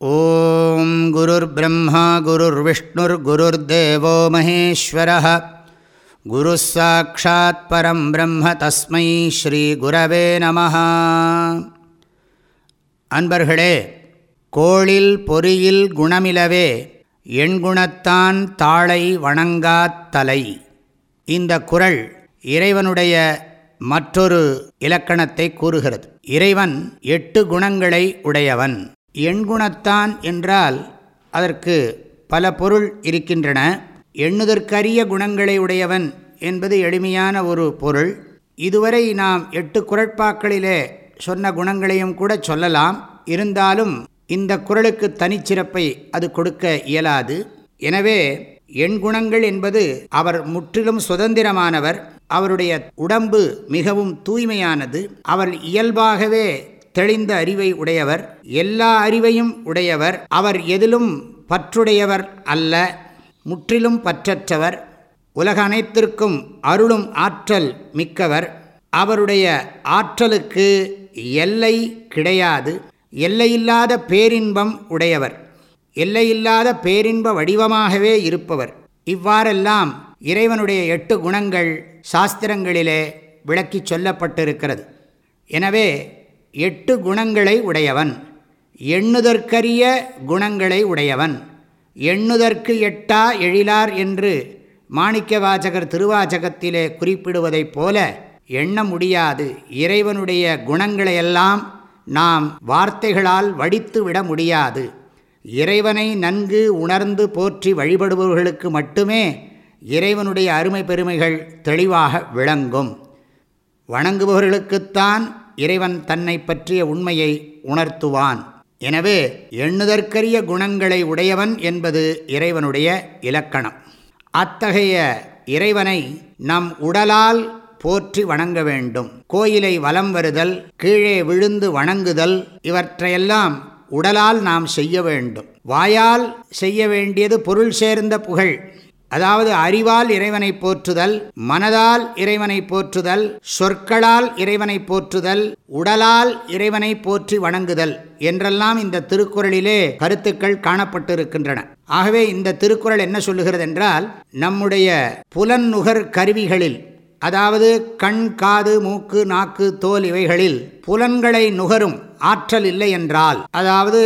ॐ गुरुर्ब्रह्मा गुरुर्विष्णुर्गुरुर्देवो महेश्वरः गुरुः साक्षात् परं ब्रह्म तस्मै ஸ்ரீகுரவே நம அன்பர்களே கோளில் பொறியில் குணமிலவே எண்குணத்தான் தாளை வணங்காத்தலை இந்த குரல் இறைவனுடைய மற்றொரு இலக்கணத்தை கூறுகிறது இறைவன் எட்டு குணங்களை உடையவன் எண்குணத்தான் என்றால் அதற்கு பல பொருள் இருக்கின்றன. எண்ணுதற்கரிய குணங்களை உடையவன் என்பது எளிமையான ஒரு பொருள். இதுவரை நாம் எட்டு குரட்பாக்களிலே சொன்ன குணங்களையும் கூட சொல்லலாம். இருந்தாலும் இந்த குரலுக்கு தனிச்சிறப்பை அது கொடுக்க இயலாது. எனவே எண் குணங்கள் என்பது அவர் முற்றிலும் சுதந்திரமானவர். அவருடைய உடம்பு மிகவும் தூய்மையானது. அவர் இயல்பாகவே தெளிந்த அறிவை உடையவர் எல்லா அறிவையும் உடையவர் அவர் எதிலும் பற்றுடையவர் அல்ல முற்றிலும் பற்றற்றவர் உலக அனைத்திற்கும் அருளும் ஆற்றல் மிக்கவர். அவருடைய ஆற்றலுக்கு எல்லை கிடையாது எல்லையில்லாத பேரின்பம் உடையவர் எல்லையில்லாத பேரின்ப வடிவமாகவே இருப்பவர். இவ்வாறெல்லாம் இறைவனுடைய எட்டு குணங்கள் சாஸ்திரங்களிலே விளக்கிச் சொல்லப்பட்டிருக்கிறது. எனவே எட்டு குணங்களை உடையவன். எண்ணுதற்கரிய குணங்களை உடையவன். எண்ணுதற்கு எட்டா எழிலார் என்று மாணிக்க வாசகர் திருவாச்சகத்திலே குறிப்பிடுவதைப் போல எண்ண முடியாது. இறைவனுடைய குணங்களையெல்லாம் நாம் வார்த்தைகளால் வடித்து விட முடியாது. இறைவனை நன்கு உணர்ந்து போற்றி வழிபடுபவர்களுக்கு மட்டுமே இறைவனுடைய அருமை பெருமைகள் தெளிவாக விளங்கும். வணங்குபவர்களுக்குத்தான் இறைவன் தன்னை பற்றிய உண்மையை உணர்த்துவான். எனவே எண்ணுதற்கரிய குணங்களை உடையவன் என்பது இறைவனுடைய இலக்கணம். அத்தகைய இறைவனை நம் உடலால் போற்றி வணங்க வேண்டும். கோயிலை வலம் வருதல் கீழே விழுந்து வணங்குதல் இவற்றையெல்லாம் உடலால் நாம் செய்ய வேண்டும். வாயால் செய்ய வேண்டியது பொருள் சேர்ந்த புகழ். அதாவது அறிவால் இறைவனை போற்றுதல் மனதால் இறைவனை போற்றுதல் சொற்களால் இறைவனை போற்றுதல் உடலால் இறைவனை போற்றி வணங்குதல் என்றெல்லாம் இந்த திருக்குறளிலே கருத்துக்கள் காணப்பட்டிருக்கின்றன. ஆகவே இந்த திருக்குறள் என்ன சொல்லுகிறது என்றால் நம்முடைய புலன்நுகர் கருவிகளில் அதாவது கண் காது மூக்கு நாக்கு தோல் இவைகளில் புலன்களை நுகரும் ஆற்றல் இல்லை என்றால் அதாவது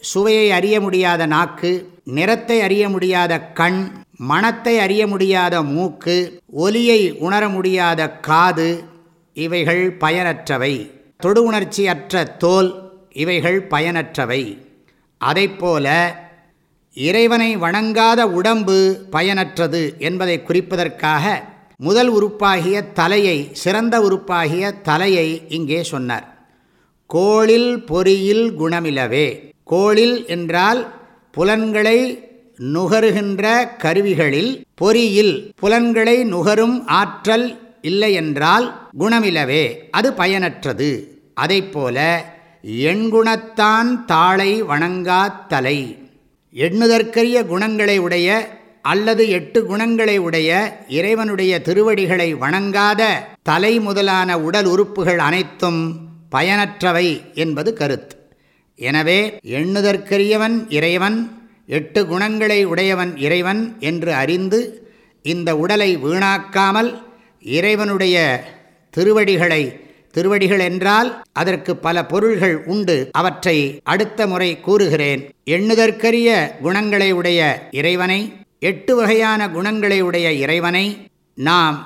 சுவையை அறிய முடியாத நாக்கு நிறத்தை அறிய முடியாத கண் மனத்தை அறிய முடியாத மூக்கு ஒலியை உணர முடியாத காது இவைகள் பயனற்றவை. தொடு உணர்ச்சியற்ற தோல் இவைகள் பயனற்றவை. அதைப்போல இறைவனை வணங்காத உடம்பு பயனற்றது என்பதை குறிப்பதற்காக முதல் உறுப்பாகிய தலையை சிறந்த உறுப்பாகிய தலையை இங்கே சொன்னார். கோளில் பொறியில் குணமிலவே. கோளில் என்றால் புலன்களை நுகருகின்ற கருவிகளில் பொறியில் புலன்களை நுகரும் ஆற்றல் இல்லையென்றால் குணமிலவே அது பயனற்றது. போல எண்குணத்தான் தாளை வணங்காத்தலை தலை. எண்ணுதற்கரிய குணங்களை உடைய அல்லது எட்டு குணங்களை உடைய இறைவனுடைய திருவடிகளை வணங்காத தலை முதலான உடல் உறுப்புகள் அனைத்தும் பயனற்றவை என்பது கருத்து. எனவே எண்ணுதற்கரியவன் இறைவன் எட்டு குணங்களை உடையவன் இறைவன் என்று அறிந்து இந்த உடலை வீணாக்காமல் இறைவனுடைய திருவடிகளை திருவடிகள் என்றால் அதற்கு பல பொருள்கள் உண்டு. அவற்றை அடுத்த முறை கூறுகிறேன். எண்ணுதற்கரிய குணங்களை உடைய இறைவனை எட்டு வகையான குணங்களை உடைய இறைவனை நாம்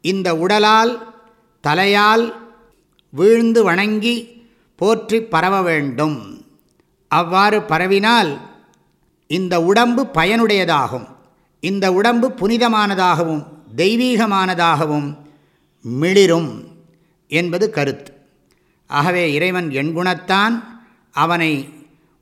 இந்த உடலால் தலையால் வீழ்ந்து வணங்கி போற்றி பரவ வேண்டும். அவ்வாறு பரவினால் இந்த உடம்பு பயனுடையதாகும். இந்த உடம்பு புனிதமானதாகவும் தெய்வீகமானதாகவும் மிளிரும் என்பது கருத்து. ஆகவே இறைவன் எண்குணத்தான் அவனை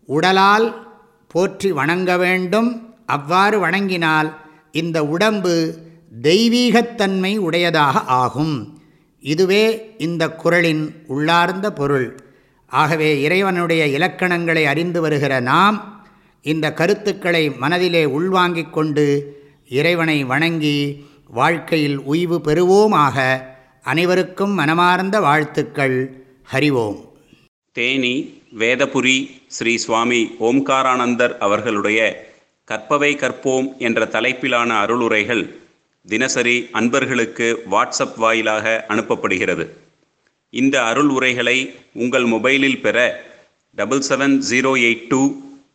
உடலால் போற்றி வணங்க வேண்டும். அவ்வாறு வணங்கினால் இந்த உடம்பு தெய்வீகத்தன்மை உடையதாக ஆகும். இதுவே இந்த குரலின் உள்ளார்ந்த பொருள். ஆகவே இறைவனுடைய இலக்கணங்களை அறிந்து வருகிற நாம் இந்த கருத்துக்களை மனதிலே உள்வாங்கிக் கொண்டு இறைவனை வணங்கி வாழ்க்கையில் உய்வு பெறுவோமாக அனைவருக்கும் மனமார்ந்த வாழ்த்துக்கள். ஹரிவோம். தேனி வேதபுரி ஸ்ரீ சுவாமி ஓம்காரானந்தர் அவர்களுடைய கற்பவை கற்போம் என்ற தலைப்பிலான அருளுரைகள் தினசரி அன்பர்களுக்கு வாட்ஸ்அப் வாயிலாக அனுப்பப்படுகிறது. இந்த அருள் உரைகளை உங்கள் மொபைலில் பெற double seven zero eight two